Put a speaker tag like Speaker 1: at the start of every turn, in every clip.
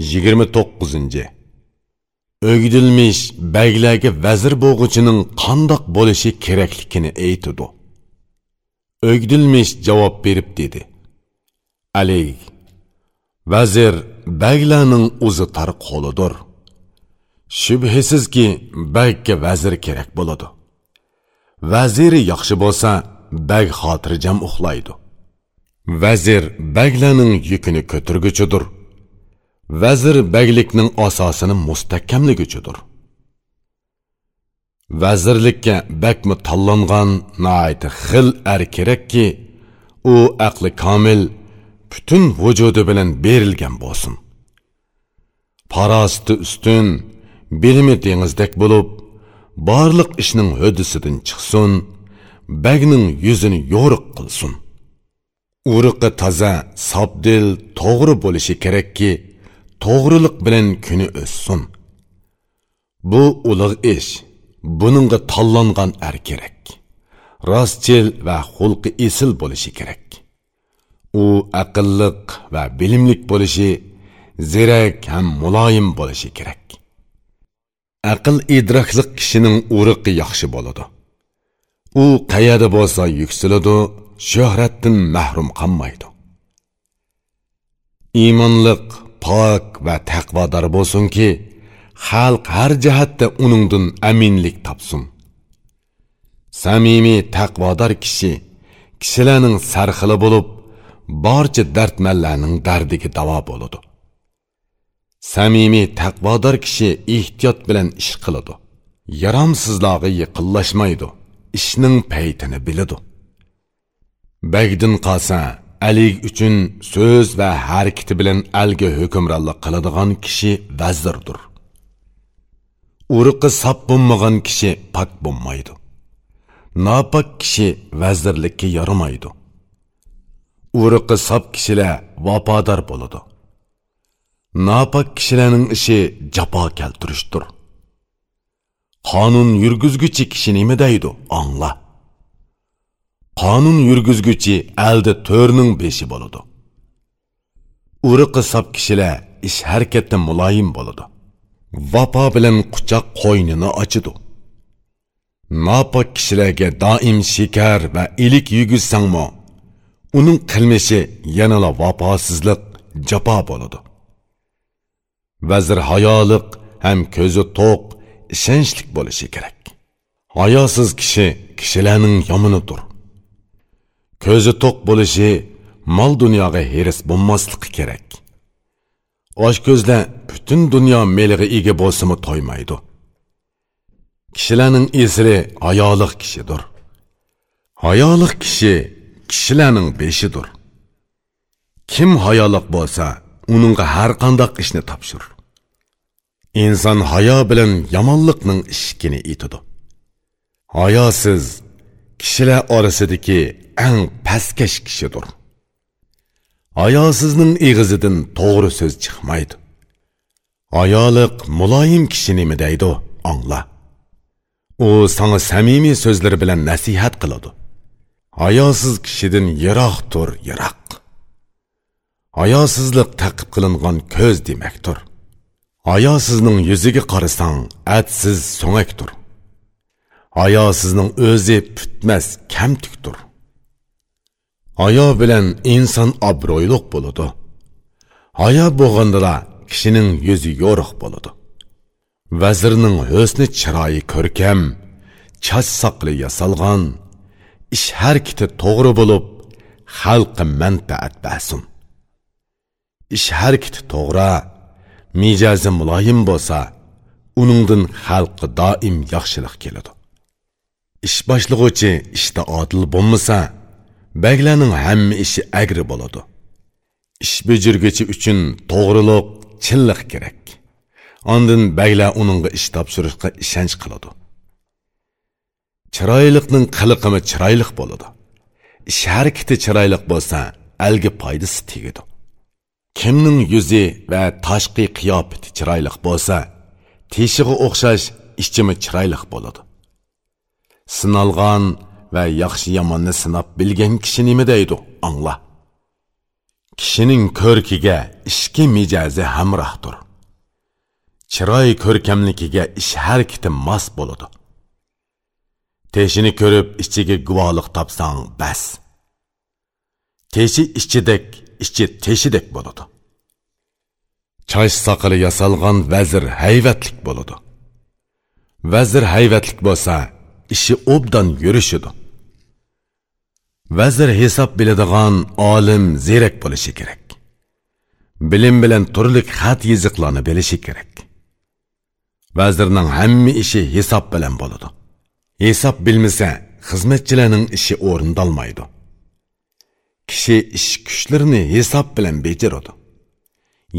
Speaker 1: 29. Ögdilmiş bəylərə vazir bo'g'uchining qandoq bo'lishi kerakligini aytidi. o'gdilmish javob berib dedi: "Ali, vazir bəylərning o'zi tar qo'lidir. shubhasizki bagga vazir kerak bo'ladi. Vaziri yaxshi bo'lsa, bag xotirjam uxlaydi. Vazir bəylərning yukini ko'targuchidir." Vazir baglikning asosini mustahkamliguchidir vazirlikka bakmi tanlangan noiti xil ar kerakki u aqli komil butun vujudi bilan berilgan bo'lsin. Parosati ustun bilimi dengizdek bo'lib borliq ishning hodisidan chiqsin bagning yuzini yo'riq qilsin. Urug'i toza sobdil to'g'ri bo'lishi kerakki to'g'riliq bilan kuni o'ssin bu ulug' ish. Buningga tanlangan er kerak. Rostchil va xulqi esil bo'lishi kerak. U aqlliq va bilimlik bo'lishi zirak ham muloyim bo'lishi kerak. Aql idrokli kishining urug'i yaxshi bo'ladi. U qayerda bo'lsa yuksiladi shuhratdan mahrum qolmaydi. Iymonliq pok va taqvodor bo'lsinki xalq har jihatda uningdan aminlik topsin. Samimiy taqvodor kishi kishilarning sarxili bo'lib barcha dardmanlarning dardiga davo bo'ladi. Samimiy taqvodor kishi ehtiyot bilan ish qiladi. Yaromsizlog'i yiqillashmaydi ishning paytini biladi. Bagdin qolsa alik uchun so'z va harakati bilan alga hukmronlik qiladigan kishi vazirdir uruqi sop bo'lmagan kishi pok bo'lmaydi nopok kishi vazirlikka yaramaydi uruqi sop kishilar vafodor bo'ladi nopok kishilarning ishi jafo keltirishdir qonun yurgizguchi kishi nima deydi angla qonun yurgizguchi aldi to'rning beshi bo'ladi. Uriqi sop kishilar ish harakatda muloyim bo'ladi. Vafo bilan quchoq qo'ynini ochidi nopok kishilarga doim shikar va ilik yugizsangmi uning qilmishi yanala vafosizlik jafo bo'ladi. Vazir hayoliq ham ko'zi to'q ishonchlik bo'lishi kerak. Hayosiz kishi kishilarning yomonidir. Ko'zi to'q bo'lishi mol dunyoga heris bo'lmasligi kerak. Osh ko'zlar butun dunyo meliga ega bo'lsimi to'ymaydi. Kishilarning esri hayoliq kishidir. Hayoliq kishi kishilarning beshidir. Kim hayoliq bo'lsa uningga har qandoq ishni topshir. Inson hayo bilan yomonlikning ishkini etidi hayosiz kishilar orasidagi eng pastkash kishidir ayosizning ig'izidan to'g'ri so'z chiqmaydi. Ayoliq muloyim kishi nima deydi angla u sana samimiy so'zlar bilan nasihat qiladi. Hayosiz kishidan yiroq tur yiroq. Hayosizlik taqib qilingan ko'z demakdir. Hayosizning yuziga qarasang atsiz so'ngakdir. Hayosizning o'zi putmas kamtukdir. Hayo bilan inson obro'yliq bo'ladi hayo bo'lgandila kishining yuzi yo'riq bo'ladi vazirning husni chiroyi ko'rkam chach soqli yasalgan ish harakati to'g'ri bo'lib xalqi manfaat bersin ish kiti to'g'ri mijozi muloyim bo'lsa uningdan xalqi doim yaxshilik keladi ish boshlag'uvchi ishda odil bo'lmasa baglarning hamma ishi agri bo'ladi. Ish bujurgichi uchun to'g'riliq chinliq kerak. Ondin baglar uningga ish topshirishga ishonch qiladi. Chiroyliqning qiliqimi chiroyliq bo'ladi. Ish harakati chiroyliq bo'lsa alga foydasi tegadi. Kimning yuzi va tashqi qiyofati chiroyliq bo'lsa teshig'i o'xshash ichimi chiroyliq bo'ladi. Sinalgan va yaxshi yomonni sinab bilgan kishi nima deydi angla kishining ko'rkiga ishki mijozi hamrohdir chiroy ko'rkamligiga ish harakati mos bo'ladi teshini ko'rib ichiga guvohlik topsang bas teshi ichidek ichi teshidek bo'ladi choch soqili yasalgan vazir hayvatlik bo'ladi vazir hayvatlik bo'lsa ishi obdan yurishidi vazir hisob biladigan olim zerak bo'lishi kerak. Bilim bilan turli xat yiziqlarni bilishi kerak. Vazirning hamma ishi hisob bilan bo'ladi. Hisob bilmasa xizmatchilarning ishi o'rindalmaydi kishi ish kuchlarini hisob bilan bejaradi.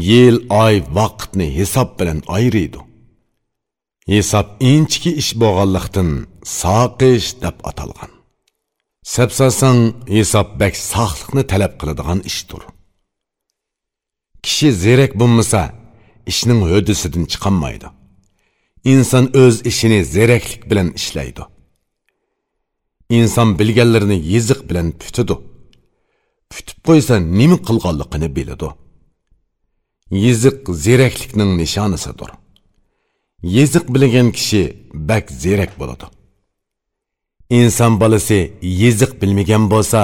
Speaker 1: Yil oy vaqtni hisob bilan ayriydi hisob inchki ish bo'lganlikdan soqish deb atalgan. Sapsasang hisob bak sog'liqni talab qiladigan ishdir. Kishi zerak bo'lmasa ishning hodisidan chiqolmaydi. Inson o'z ishini zeraklik bilan ishlaydi. Inson bilganlarini yeziq bilan putidi putib qo'ysa nima qilganligini biladi. Yeziq zeraklikning nishonisidir. Yeziq bilgan kishi bak zerak bo'ladi. Inson bolasi yeziq bilmagan bo'lsa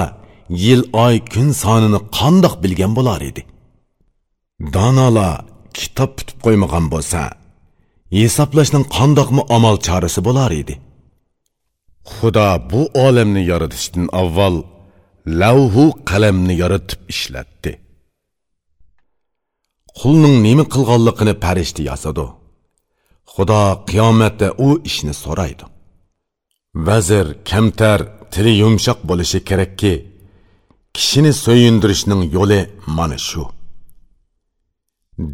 Speaker 1: yil oy kun sonini qandoq bilgan bo'lar edi? Donolar kitob tutib qo'ymagan bo'lsa hisoblashning qandoqmi amal chorasi bo'lar edi? Xudo bu olamni yaratishdan avval lavhu qalamni yaratib ishlatdi. Qulning nima qilganligini farishta yozadi. Xudo qiyomatda u ishni so'raydi. Vazir kamtar tili yumshoq bo'lishi kerakki kishini so'yindirishning yo'li mana shu.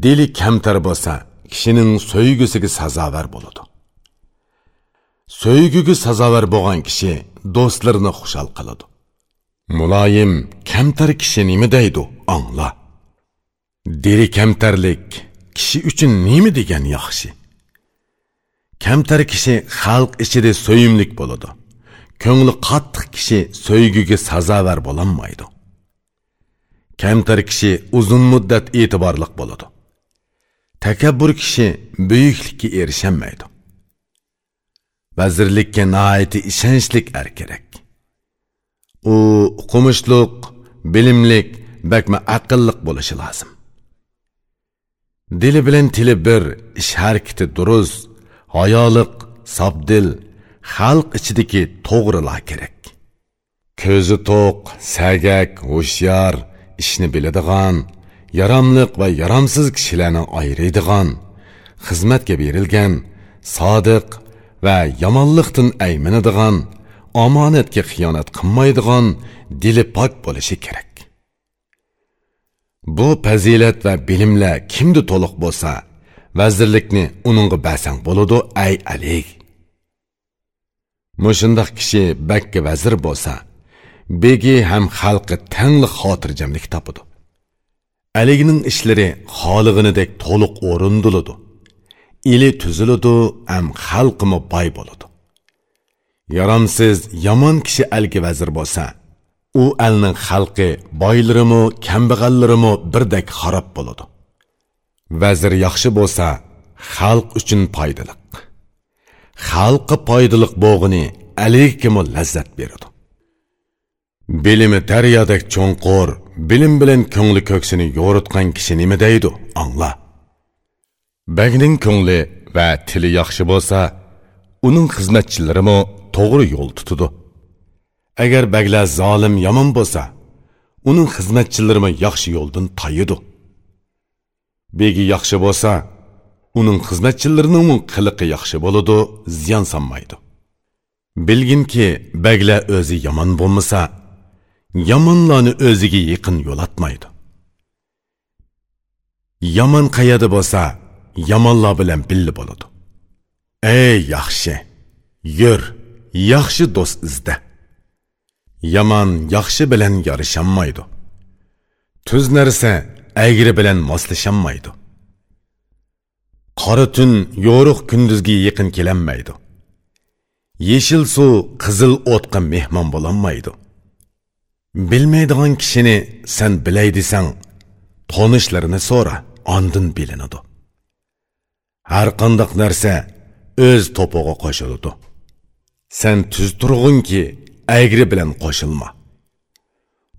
Speaker 1: Dili kamtar bo'lsa kishining so'ygusiga sazovar bo'ladi. So'yguga sazovar bo'lgan kishi do'stlarini xushal qiladi. Muloyim kamtar kishi nima deydi angla. Dili kamtarlik kishi uchun nima degan yaxshi? Kamtar kishi xalq ichida so'yimlik bo'ladi ko'ngli qattiq kishi so'yguga sazovar bo'lolmaydi kamtar kishi uzun muddat e'tiborliq bo'ladi takabbur kishi buyuklikka erisholmaydi vazirlikka nihoyatda ishonchlik er kerak u o'qimishliq bilimlik bakma aqlliq bo'lishi lozim dili bilan tili bir ish harakati durust hayoliq sobdil xalq ichidagi to'g'rilar kerak. Ko'zi to'q sagak hushyor ishni biladigan yaramliq va yaramsiz kishilarni ayiradigan xizmatga berilgan sodiq va yomonlikdan ayminadigan omonatga xiyonat qilmaydigan dili pok bo'lishi kerak. Bu fazilat va bilimlar kimda to'liq bo'lsa vazirlikni uningga bersang bo'ladi ay alik. Mushundoq kishi bakka vazir bo'lsa begi ham xalqi tangli xotirjamlik topadi. Aligining ishlari xolig'inidek to'liq o'rindiladi. Ili tuziladi ham xalqimi boy bo'ladi. Yaramsiz yomon kishi algi vazir bo'lsa u alning xalqi boylarimu kambag'allarimu birdek xarob bo'ladi. Vazir yaxshi bo'lsa xalq uchun foydali xalqqa foydali bo'g'ini alikimu lazzat beradi. Bilimi daryodek cho'nqur bilim bilan ko'ngli ko'ksini yo'ritgan kishi nima deydi angla. Bagning ko'ngli va tili yaxshi bo'lsa uning xizmatchilarimi to'g'ri yo'l tutadi agar baglar zolim yomon bo'lsa uning xizmatchilarimi yaxshi yo'ldan tayidi begi yaxshi bo'lsa uning xizmatchilarining qiliqi yaxshi bo'ladi ziyon sanmaydi. Bilginki baglar o'zi yomon bo'lmasa yomonlarni o'ziga yaqin yo'latmaydi. Yomon qayerda bo'lsa yomonlar bilan billi bo'ladi. Ey yaxshi yur yaxshi do'st izda. Yomon yaxshi bilan yorisholmaydi tuz narsa agri bilan moslasholmaydi qora tun yo'rug' kunduzga yaqin kelanmaydi. Yeshil suv qizil o'tqa mehmon bo'lolmaydi. Bilmaydigan kishini sen bilay desang tonishlarini so'ra andin bilinadi. Har qandoq narsa o'z to'pig'i qo'shiladi. Sen tuz turg'unki agri bilan qo'shilma.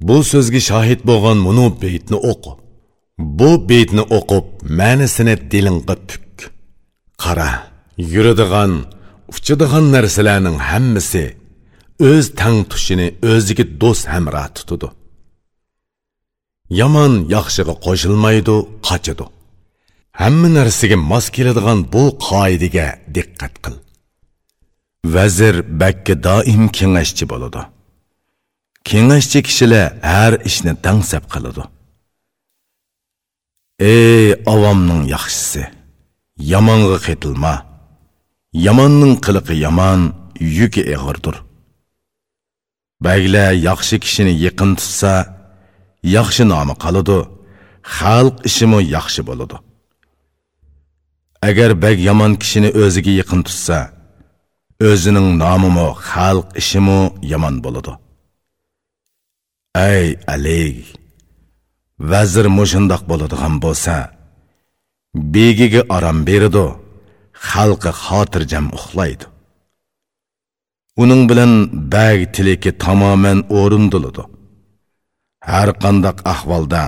Speaker 1: Bu so'zga shohid bo'lgan munu beytni o'qi. Bu beytni o'qib ma'nisini dilingga puk. Qara yuradigan uchadigan narsalarning hammasi o'z tang tushini o'ziga do'st hamra tutadi yomon yaxshiga qo'shilmaydi qochadi. Hamma narsaga mos keladigan bu qoidaga diqqat qil. Vazir bakka doim kengashchi bo'ladi. Kengashchi kishilar har ishni dangsab qiladi. Ey avomning yaxshisi yomonga qetilma yomonning qiliqi yomon yuki eg'irdir. Baglar yaxshi kishini yaqin tutsa yaxshi nomi qoladi xalq ishimi yaxshi bo'ladi. Agar bag yomon kishini o'ziga yaqin tutsa o'zining nomimi xalq ishimi yomon bo'ladi. Ey alik vazir mushundoq bo'ladigan bo'lsa begiga orom beradi xalqi xotirjam uxlaydi. Uning bilan bag tiliki tamoman o'rindiladi. Har qandaq ahvolda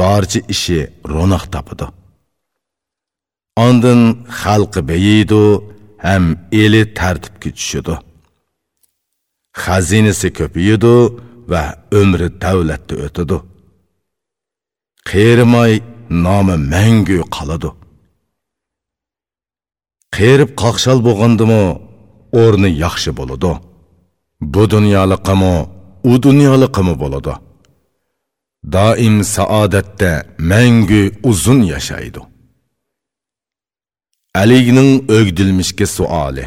Speaker 1: barcha ishi ro'naq topadi. Ondin xalqi beyiydi ham eli tartibga tushidi xazinasi ko'payidi va umri davlatda o'tadi. Qerimay nomi mangu qoladi qerib qaqshal bo'lgandimi o'rni yaxshi bo'ladi. Bu dunyoliqimi u dunyoliqimi bo'ladi. Doim saodatda mangu uzun yashaydi. Aligning o'gdilmishga suoli.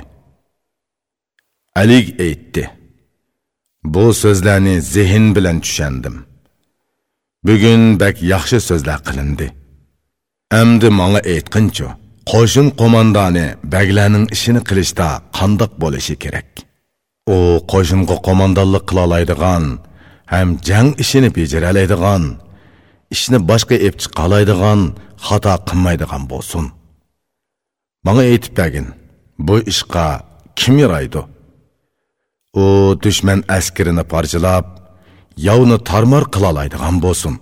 Speaker 1: Alik aytdi bu so'zlarni zehn bilan tushandim bugun bak yaxshi so'zlar qilindi. Amdi manga aytqinchu qo'shin qo'mondoni baglarning ishini qilishda qandoq bo'lishi kerak? U qo'shinga qo'mondonlik qila oladigan ham jang ishini ішіні башқа ishni boshqa ep қымайдыған болсын. xato qilmaydigan bo'lsin. Manga aytib bergin bu ishqa kim yaraydi? U яуны тармар қылалайдыған босын